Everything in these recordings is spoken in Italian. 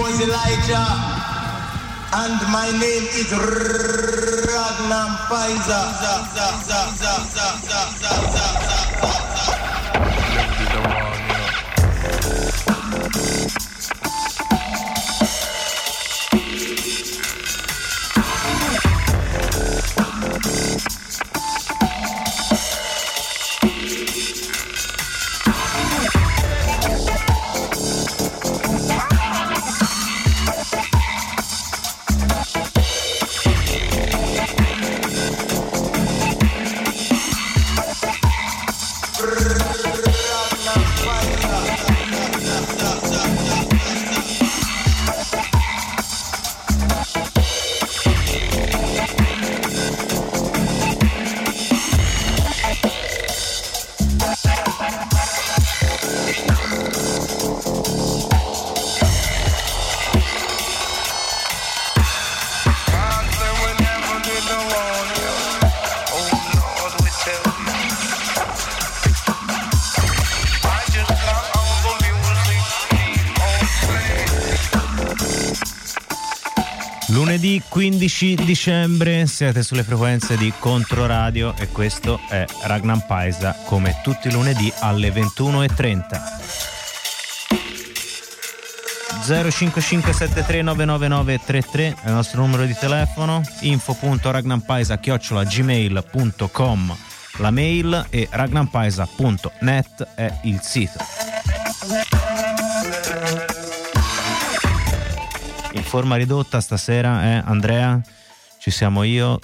was Elijah, and my name is Ragnar Lunedì 15 dicembre. Siete sulle frequenze di Controradio e questo è Ragnar Paisa come tutti i lunedì alle 21.30. 0557399933 è il nostro numero di telefono info.ragnampaisa gmail.com la mail e ragnampaisa.net è il sito forma ridotta stasera è Andrea? Ci siamo io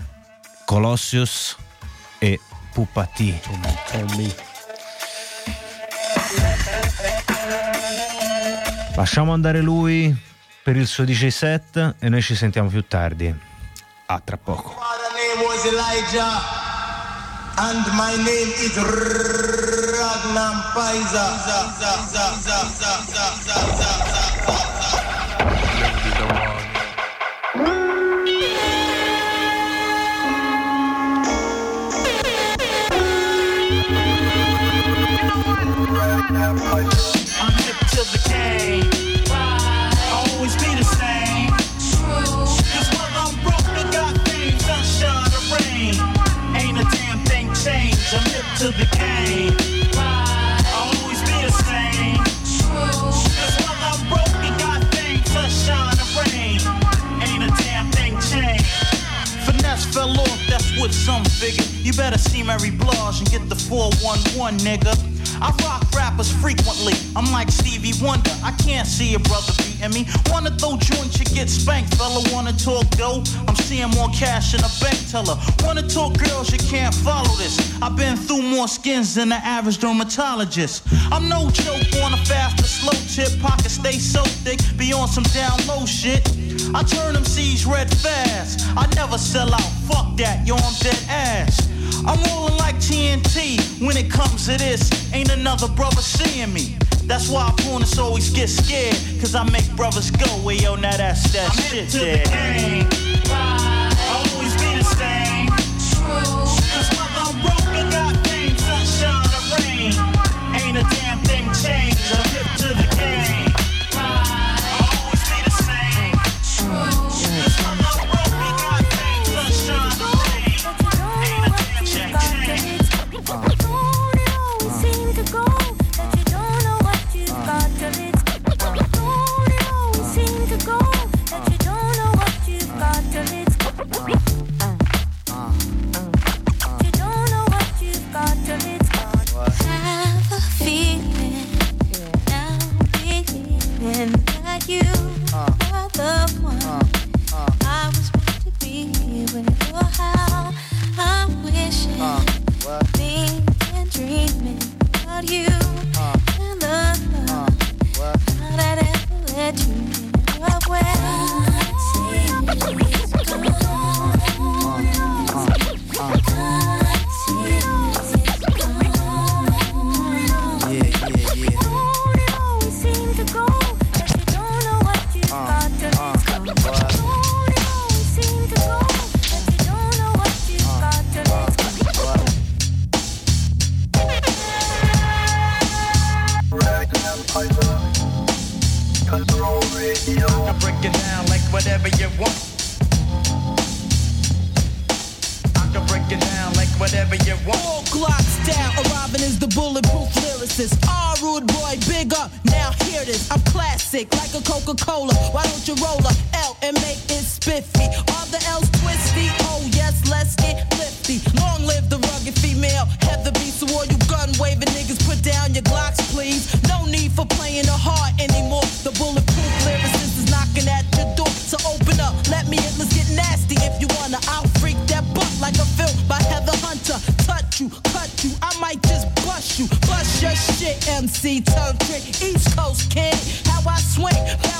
Colossius e Puppa T lasciamo andare lui per il suo DJ set e noi ci sentiamo più tardi. A tra poco. And my name is Ragnar I'm hip to the game. Always be the same. Cause while I'm broke, got or rain. Ain't a damn thing changed. I'm hip to the game. Always be the same. Cause while I'm broke, got or rain. Ain't a damn thing changed. Finesse fell off, that's what some. You better see Mary Blige and get the 411, nigga. I rock rappers frequently. I'm like Stevie Wonder. I can't see a brother beating me. Wanna throw joints, you get spanked. Fella wanna talk dough? I'm seeing more cash in a bank teller. Wanna talk girls, you can't follow this. I've been through more skins than the average dermatologist. I'm no joke on a fast or slow tip. Pocket stay so thick, be on some down low shit. I turn them C's red fast. I never sell out. Fuck that, yo, I'm dead ass. I'm rolling like TNT when it comes to this. Ain't another brother seeing me. That's why opponents always get scared. Cause I make brothers go, well, yo, now that's that shit there. MC Turf Trick, East Coast kid. How I swing.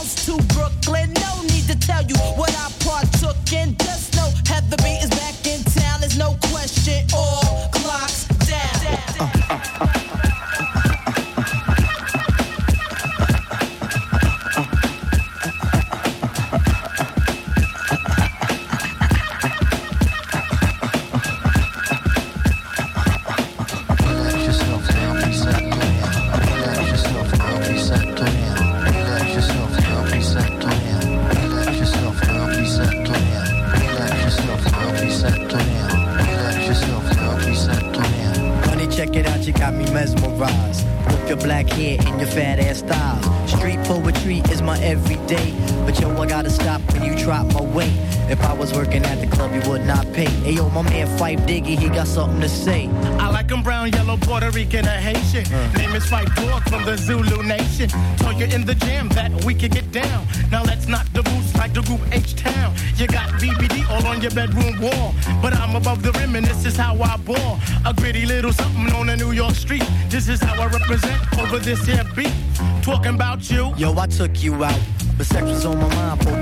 Yo, I took you out, but sex was on my mind for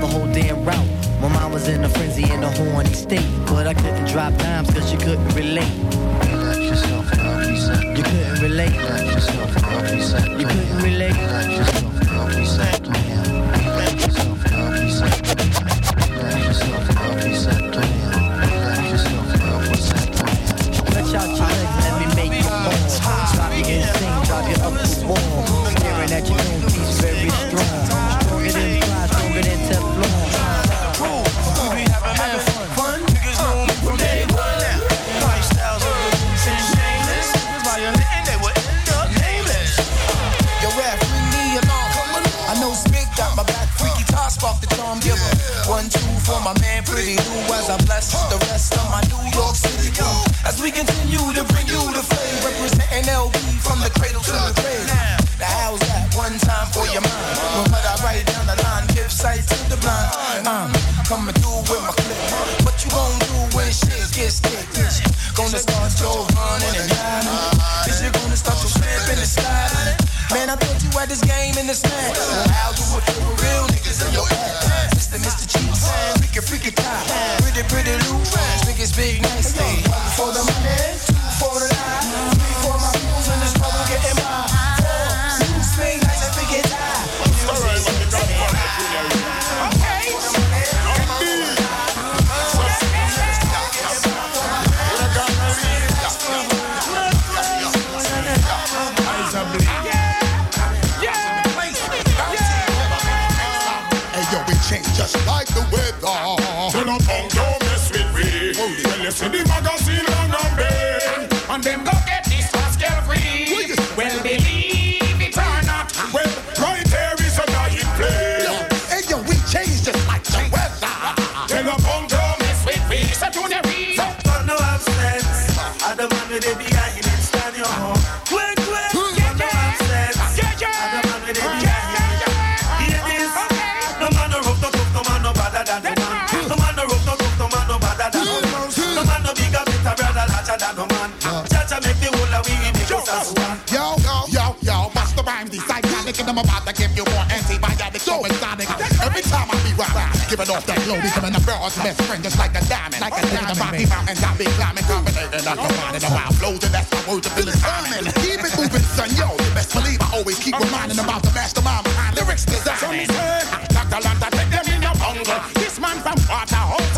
I'm about to give you more antibiotics, so exotic. Every time I be riding, giving off that glow, becoming a broad's best friend, just like a diamond. Like a diamond, Rocky Mountains, I be climbing, combinating, I'm combining the wild flows, and that's my word to Billy Simon. Keep it moving, son, yo. Best believe I always keep reminding about the mastermind behind lyrics design. Some say, ah, Dr. Lanta, take them in the bungle. This man from Waterhouse.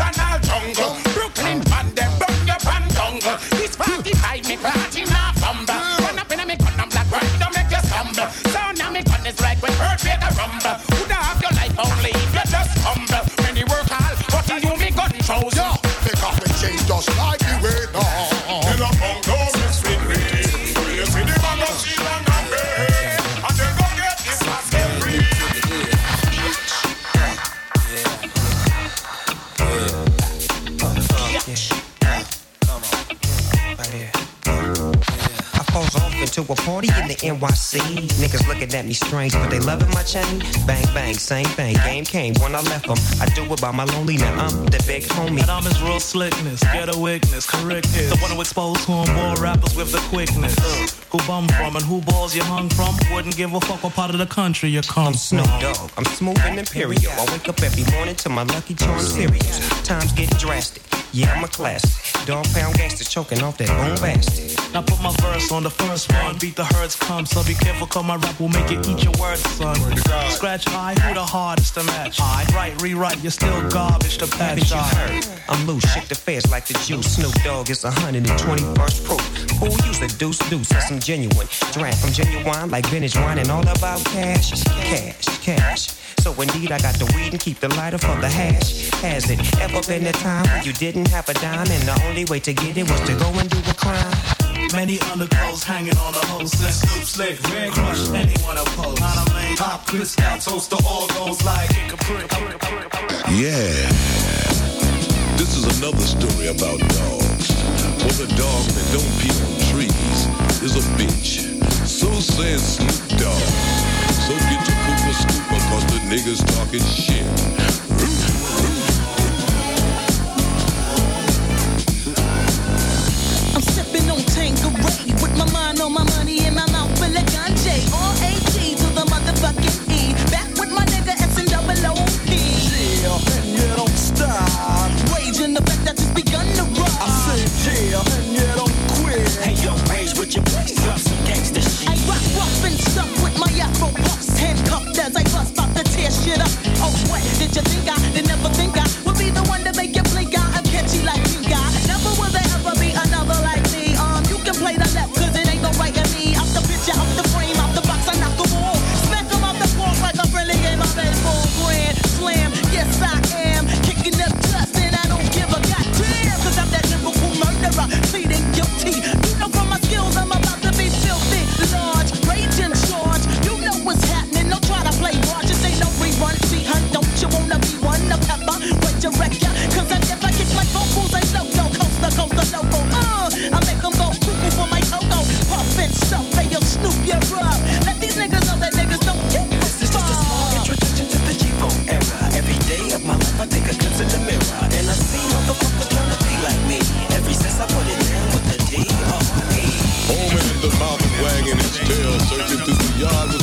NYC. Niggas looking at me strange, but they loving my chain. Bang, bang, same thing. Game came when I left them. I do it by my lonely now. I'm the big homie. And I'm his real slickness, get a witness, correct The one who exposed homeboy rappers with the quickness. Who bum from and who balls you hung from? Wouldn't give a fuck what part of the country you come I'm Snoop. Dogg. I'm smooth and imperial. I wake up every morning to my Lucky Charm cereal. Times get drastic. Yeah, I'm a classic. Dog pound gangster choking off that boom bastard. Now put my verse on the first one. Beat the herds come, so be careful, cause my rap will make you eat your words, son. Scratch high, who the hardest to match? I write, rewrite, you're still garbage to patch. I- heard? I'm loose, shake the feds like the juice. Snoop Dogg is 121st proof. Who use the deuce deuce? That's some genuine. Draft from genuine like vintage wine and all about cash. Cash, cash. So indeed, I got the weed and keep the lighter for the hash. Has it ever been a time when you didn't have a dime and the only way to get it was to go and do a crime? Many underclothes hanging on the hose. That Snoop Slick, Red Crush, anyone oppose. Not a lane, Pop, Cristal, Toaster, all goes like it. Yeah. This is another story about dogs. For the dog that don't pee on trees is a bitch. So says Snoop Dogg. So get your pooper scooper cause the niggas talking shit. I'm sipping on Tanqueray with my mind on my money and my mouth full of ganja. All AT to the motherfucking E. Back with my nigga S and double O P. Yeah, and you don't stop. Raging the fact that it's begun to rock. I said yeah, and you don't quit. Hey yo, rage with your best, drop some gangsta shit. And stuff with my afro puffs. Handcuffed as I bust out to tear shit up. Oh, what did you think I did never think I would be the one to take a glimpse in the mirror and I see motherfuckers trying to be like me. Ever since I put it down with the D-R-E. Foaming at the mouth and wagging his tail, searching through the yard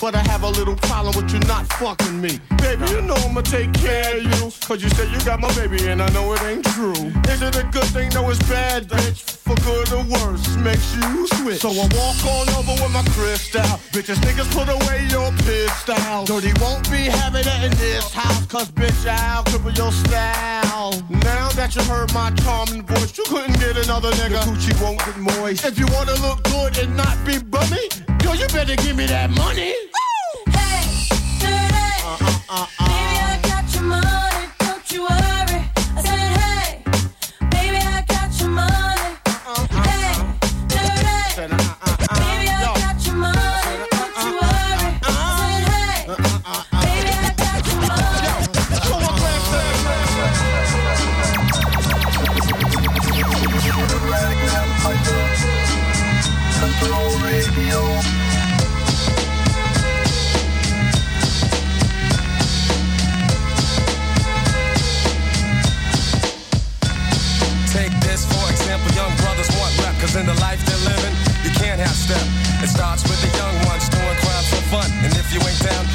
but I have a little problem with you not fucking me. Baby, you know I'ma take care of you. Cause you said you got my baby and I know it ain't true. Is it a good thing? No, it's bad, bitch. For good or worse, makes you switch. So I walk on over with my crystal. Bitches, niggas put away your pistol. Dirty won't be having it in this house. Cause bitch, I'll cripple your style. Now that you heard my charming voice, you couldn't get another nigga. Your coochie won't get moist. If you wanna look good and not be bummy, Yo, you better give me that money. Hey. Uh, uh, uh, uh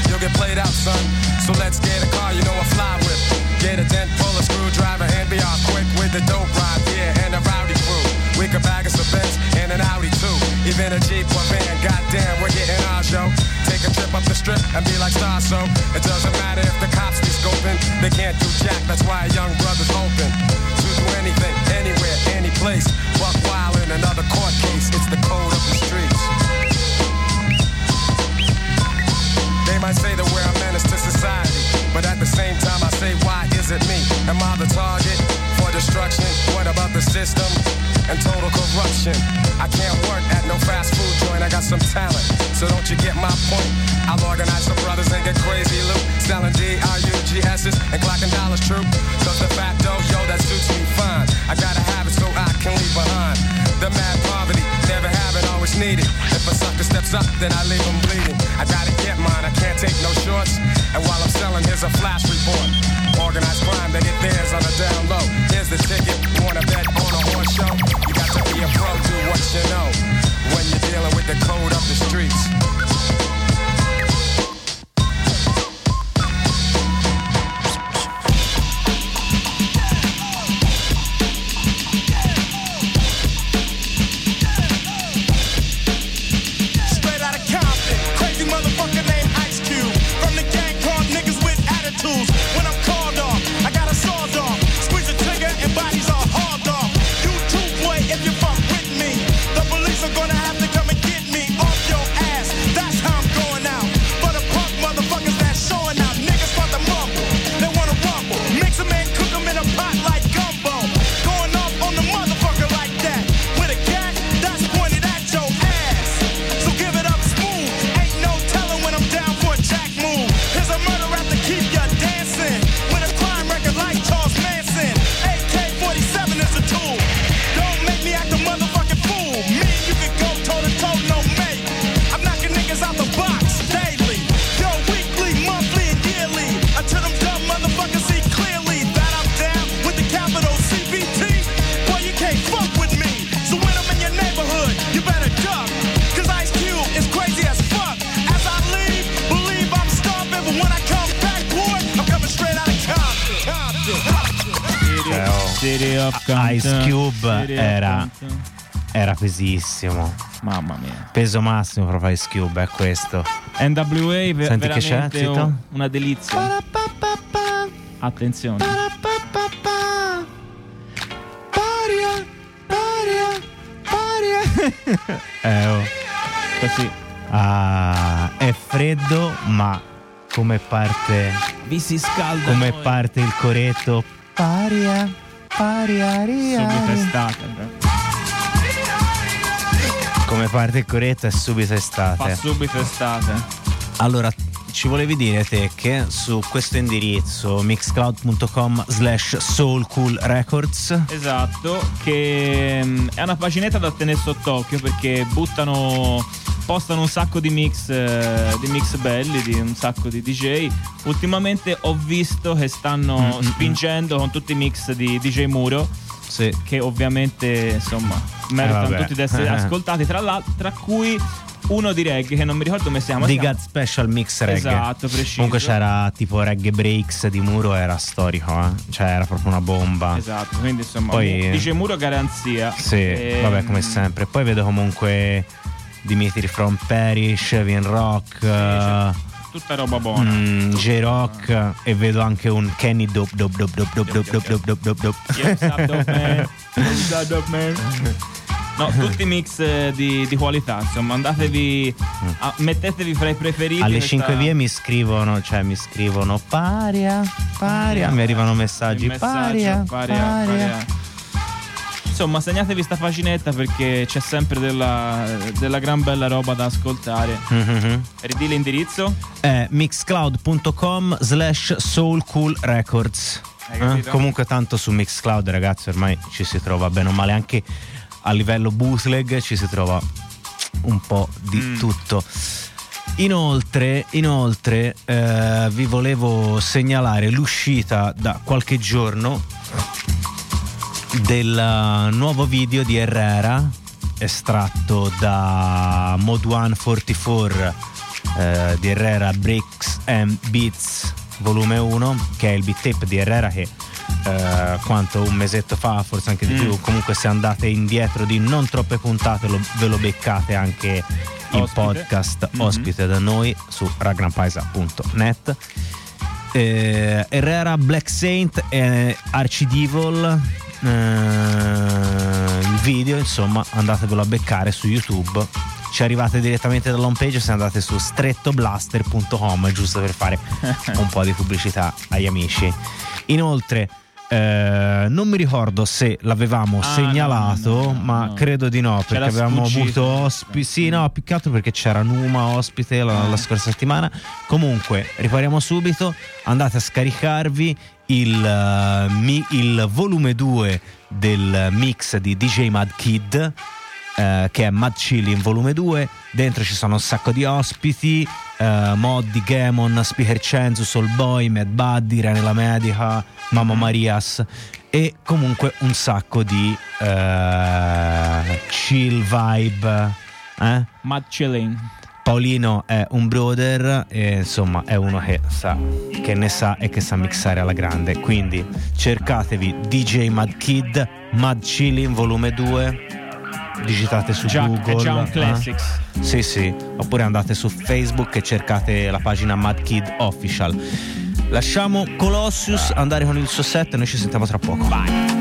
you'll get played out, son. So let's get a car, you know a fly with. Get a dent, pull a screwdriver, and be off quick with the dope ride, yeah, and a rowdy crew. We could bag us a Benz and an Audi too. Even a Jeep or van, goddamn, we're getting our show. Take a trip up the strip and be like Star So. It doesn't matter if the cops be scoping, they can't do jack, that's why a young brother's hoping. To do anything, anywhere, any place. Buck wild in another court case, it's the code of the might say that we're a menace to society, but at the same time I say, why is it me? Am I the target for destruction? What about the system and total corruption? I can't work at no fast food joint, I got some talent, so don't you get my point? I'll organize some brothers and get crazy loot, selling D-R-U-G-S's and clocking dollars true. Cause the fat dough, yo, that suits me fine. I gotta have it so I can leave behind. The mad poverty, never have always. If a sucker steps up, then I leave him bleeding. I gotta get mine, I can't take no shorts. And while I'm selling, here's a flash report. Organized crime, they get theirs on the down low. Here's the ticket, wanna bet on a horse show? You got to be a pro, do what you know. When you're dealing with the code of the streets. Ice Cube era, era pesissimo. Mamma mia. Peso massimo proprio Ice Cube è questo. NWA ve- Senti che c'è, un- una delizia. Attenzione. Eh, oh. Così. Ah, è freddo, ma come parte. Vi si scalda. Come parte il coretto. Paria, paria, ria. Subito estate. Come parte il coretto è subito estate. Fa subito estate. Allora, ci volevi dire te che su questo indirizzo mixcloud.com slash soulcoolrecords Esatto, che mm, è una paginetta da tenere sott'occhio perché buttano postano un sacco di mix eh, di mix belli, di un sacco di DJ. Ultimamente ho visto che stanno Mm, mm, spingendo con tutti i mix di DJ Muro. Che ovviamente insomma meritano Eh, tutti di essere ascoltati, tra, l'altro, tra cui uno di reggae che non mi ricordo come si chiama. chiama- God Special Mix Reggae. Esatto, preciso. Comunque c'era tipo Reggae Breaks di Muro, era storico, eh? cioè era proprio una bomba. Esatto, quindi insomma, Poi- DJ Muro garanzia. Sì, Ehm, vabbè, come sempre. Poi vedo comunque Dimitri from Parish, Vin Rock, eh, Tutta roba buona. mm, J-Rock e vedo anche un Kenny Dope Dope Dope Dope Yes, up, dope man. Yes, up, dope man. No, tutti mix eh, di, di qualità, insomma, andatevi, a- mettetevi fra i preferiti. Alle questa- 5 vie mi scrivono, cioè mi scrivono paria, paria, mi arrivano messaggi il messaggio, paria, paria, paria. paria. Insomma, segnatevi sta paginetta perché c'è sempre della, della gran bella roba da ascoltare. Mhm. Ridì l'indirizzo? È mixcloud.com slash soulcoolrecords. Eh? Comunque tanto su Mixcloud ragazzi ormai ci si trova bene o male anche a livello bootleg ci si trova un po' di Mm. tutto. Inoltre, inoltre eh, vi volevo segnalare l'uscita da qualche giorno del eh, nuovo video di Herrera estratto da Mod 144 eh, di Herrera Bricks and Beats volume 1 che è il beat tape di Herrera che eh, quanto un mesetto fa forse anche di Mm. più comunque se andate indietro di non troppe puntate lo- ve lo beccate anche in Ospite. podcast Mhm. ospite da noi su ragnampaisa.net eh, Herrera, Black Saint e Archidevil. Eh, il video, insomma, andatevelo a beccare su YouTube. Ci arrivate direttamente dall'home page se andate su strettoblaster.com, giusto per fare un po' di pubblicità agli amici. Inoltre, eh, non mi ricordo se l'avevamo Ah, segnalato, no, no, no, ma credo di no, perché avevamo avuto ospiti. Sì, no, più che altro perché c'era Numa ospite la, la scorsa settimana. Comunque, ripariamo subito. Andate a scaricarvi il, eh, mi- il volume 2 del mix di DJ Mad Kid. eh, che è Mad Chili in volume 2 dentro ci sono un sacco di ospiti eh, Moddi, Gamon, Speaker Cenzu, Soul Boy, Mad Buddy, Rene La Medica Mamma Marias e comunque un sacco di eh, chill vibe eh? Mad Chilling. Paolino è un brother e insomma è uno che sa che ne sa e che sa mixare alla grande. Quindi cercatevi DJ Mad Kid Mad Chillin volume 2 digitate su Già- è Google già un eh? classics. sì sì. Oppure andate su Facebook e cercate la pagina Mad Kid Official. Lasciamo Colossius andare con il suo set e noi ci sentiamo tra poco. Everybody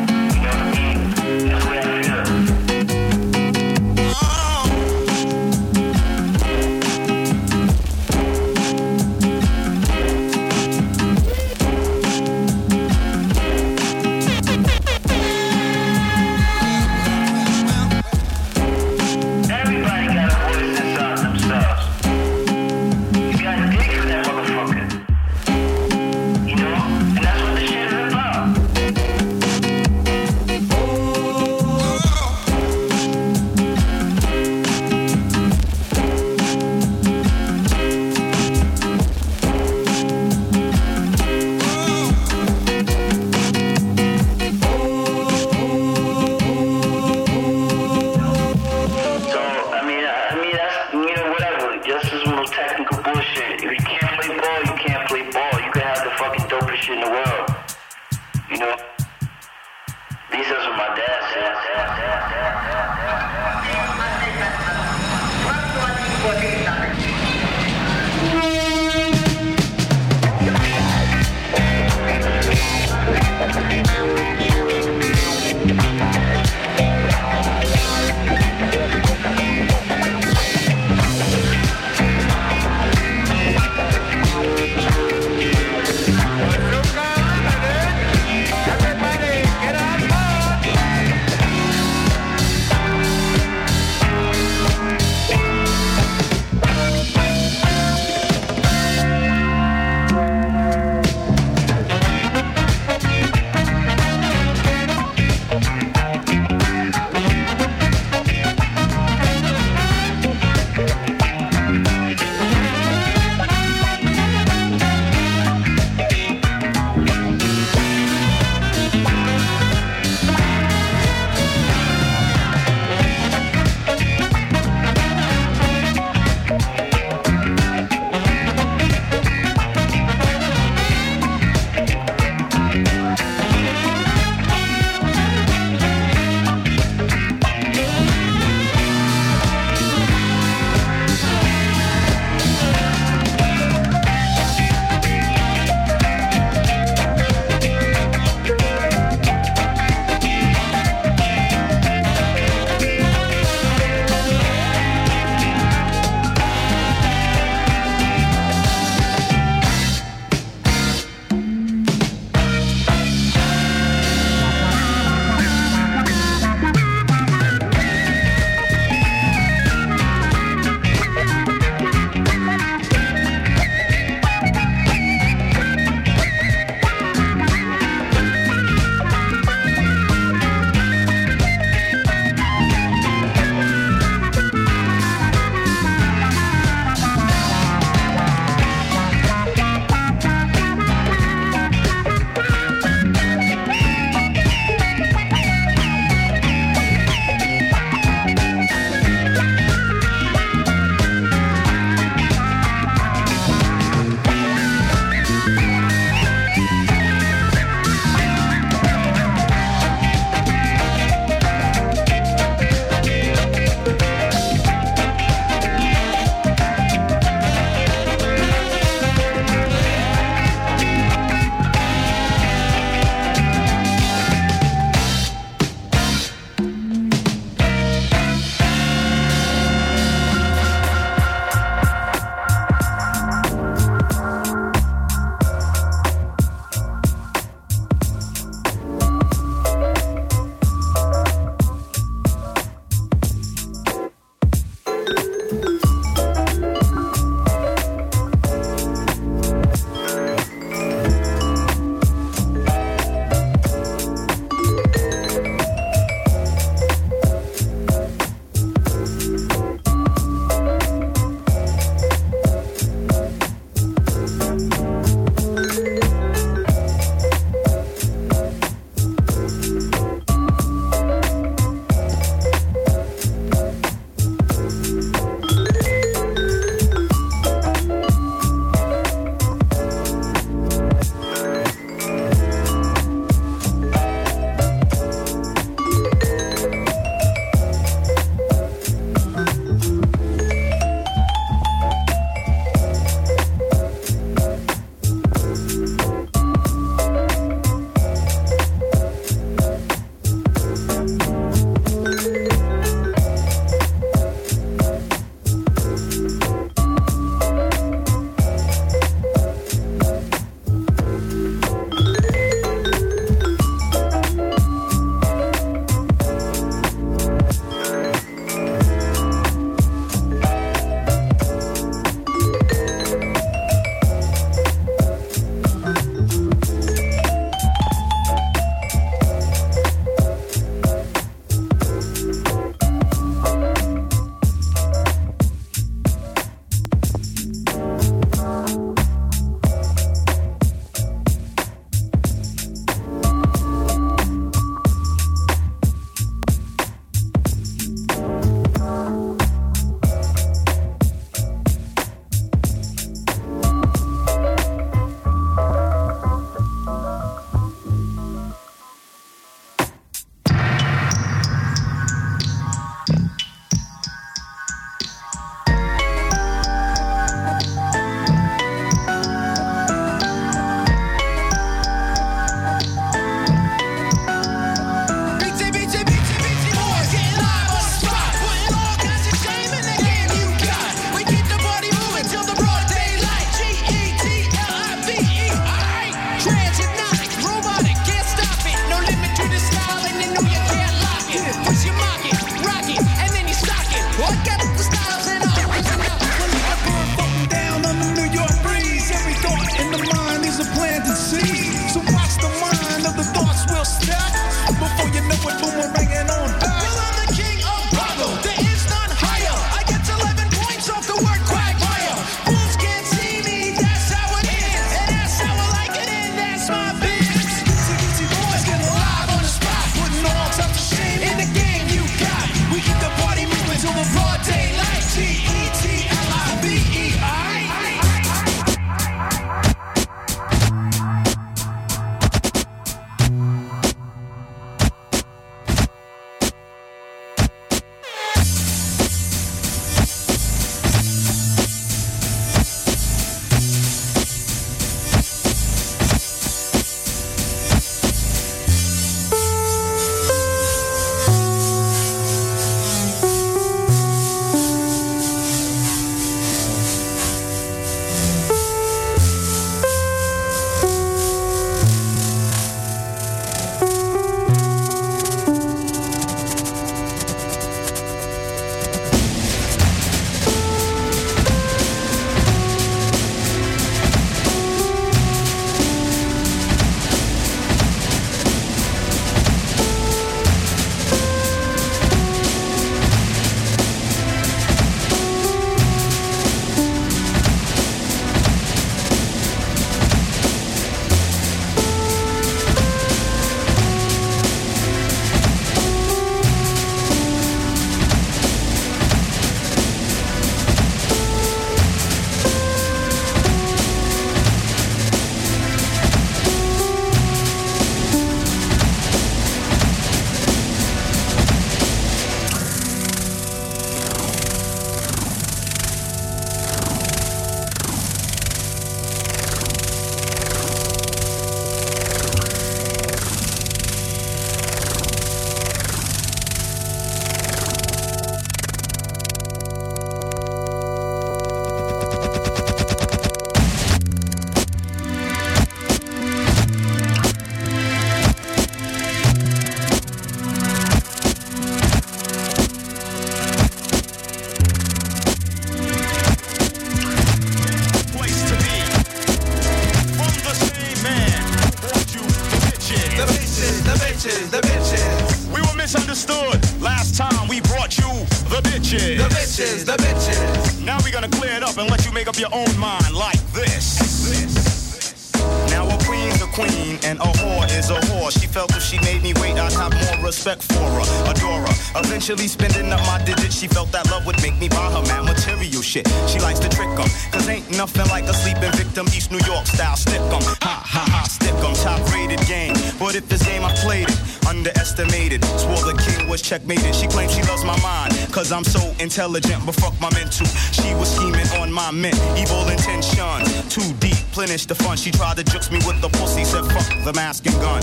Eventually spending up my digits, she felt that love would make me buy her man material shit. She likes to trick 'em, cause ain't nothing like a sleeping victim. East New York style, stick stick 'em. Ha ha ha, stick stick 'em. Top rated game. But if this game I played it, underestimated. Swore the king was checkmated. She claims she loves my mind, cause I'm so intelligent, but fuck my mental. She was scheming on my mint, evil intentions. Too deep, plenish the fun. She tried to jukes me with the pussy, said fuck the mask and gun.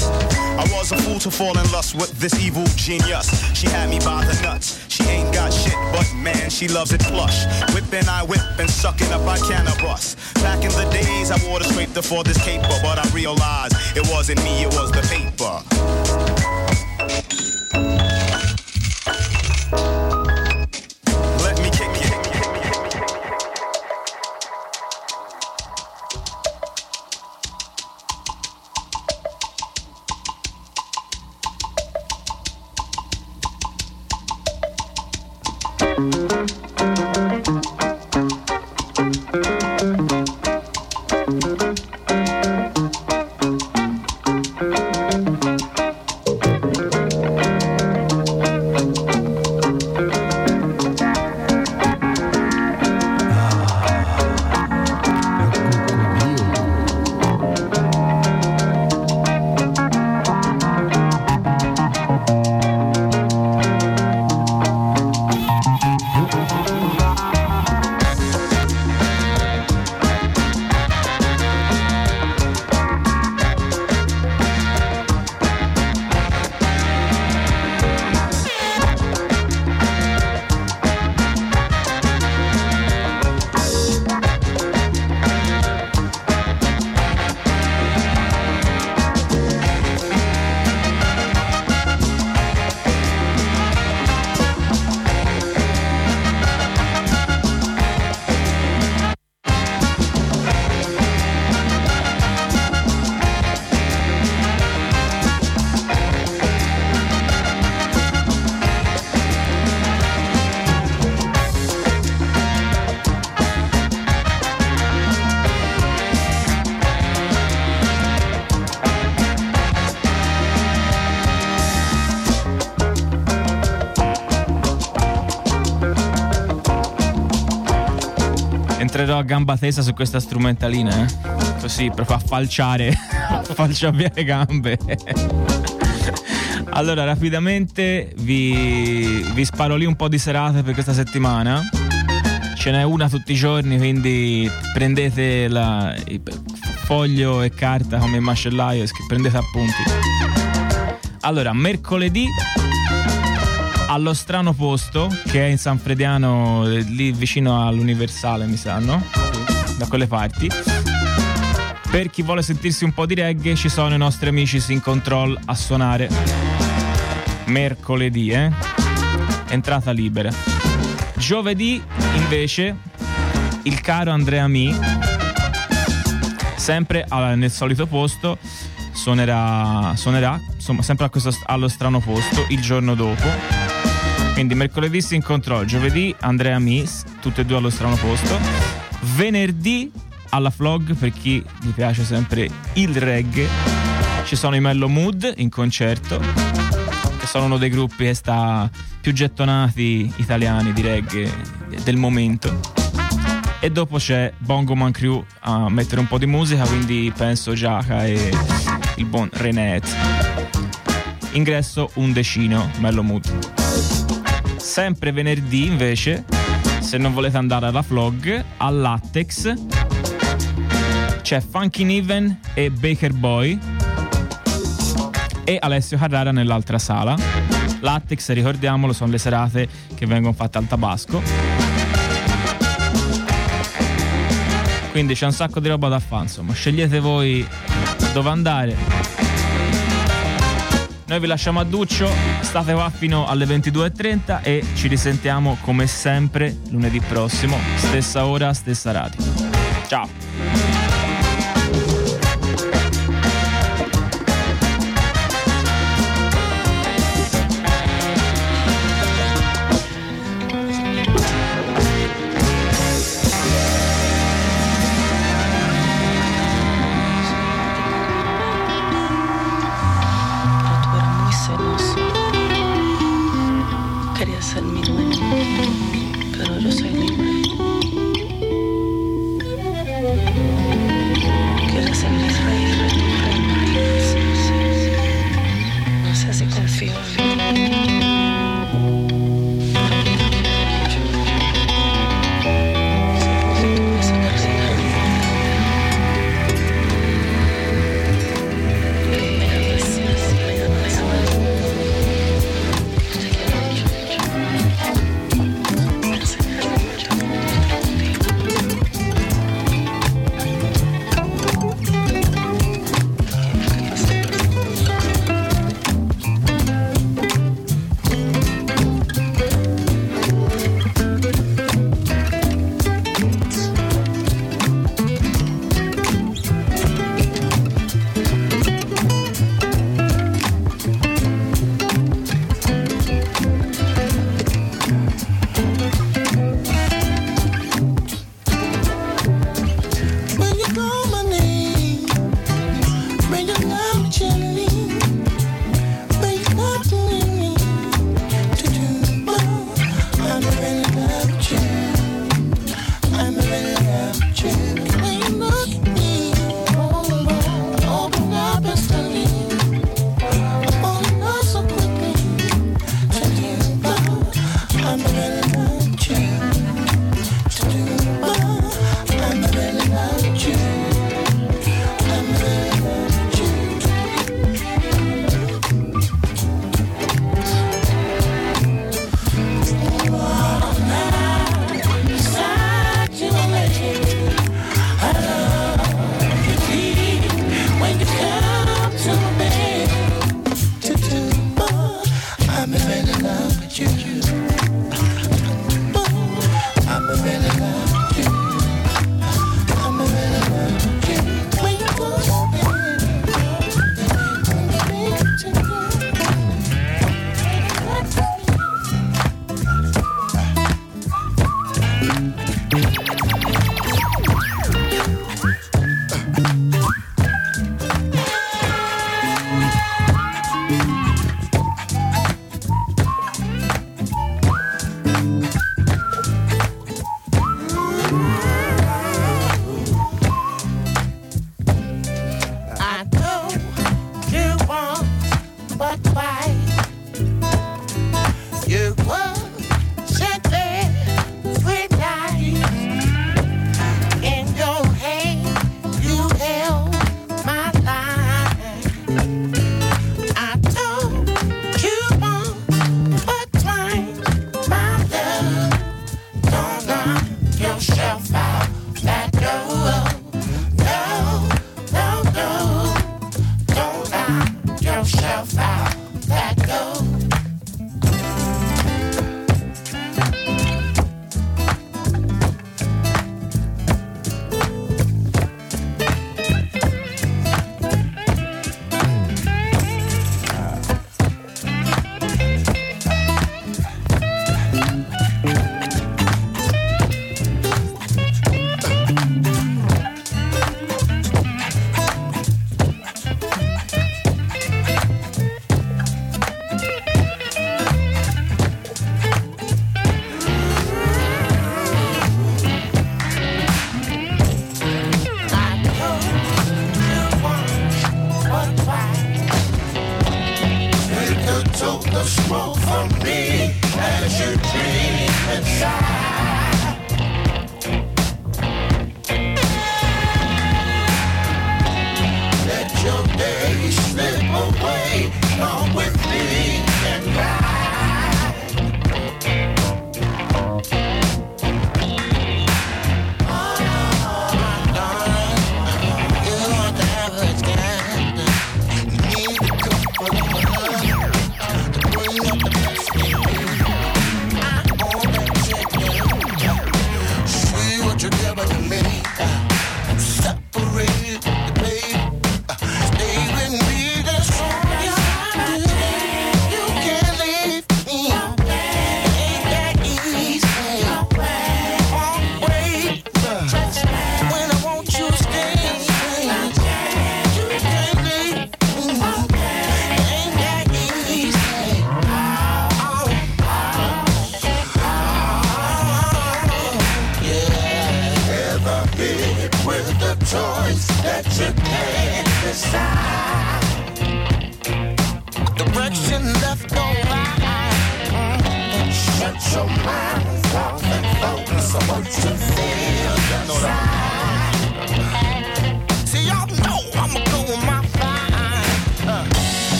I was a fool to fall in lust with this evil genius. She had me by the nuts. She ain't got shit, but man, she loves it plush. Whipping, I whip and sucking up, I cannabis. Back in the days, I wore the scraper for this caper, but I realized it wasn't me, it was the paper. A gamba tesa su questa strumentalina, eh. Così, proprio a falciare, falciare le gambe. allora, rapidamente vi, vi sparo lì un po' di serate per questa settimana. Ce n'è una tutti i giorni, quindi prendete la, foglio e carta come macellaio e prendete appunti. Allora, mercoledì allo strano posto che è in San Frediano, eh, lì vicino all'Universale, mi sa, no? Da quelle parti. Per chi vuole sentirsi un po' di reggae, ci sono i nostri amici Sin Control a suonare mercoledì, eh? Entrata libera. Giovedì, invece, il caro Andrea Mi, sempre nel solito posto, suonerà, suonerà insomma, sempre questo, allo strano posto il giorno dopo. Quindi mercoledì si incontrò, giovedì Andrea Miss, tutte e due allo strano posto. Venerdì alla vlog per chi gli piace sempre il reggae. Ci sono i Mellow Mood in concerto, che sono uno dei gruppi che sta più gettonati italiani di reggae del momento. E dopo c'è Bongo Man Crew a mettere un po' di musica, quindi penso Giaca e il buon Renet. Ingresso un decino, Mellow Mood. Sempre venerdì invece, se non volete andare alla vlog, all'Attex c'è Funky Niven e Baker Boy e Alessio Carrara nell'altra sala. L'Attex, ricordiamolo, sono le serate che vengono fatte al Tabasco. Quindi c'è un sacco di roba da fare, insomma, scegliete voi dove andare. Noi vi lasciamo a Duccio, state qua fino alle 22.30 e ci risentiamo come sempre lunedì prossimo, stessa ora, stessa radio. Ciao!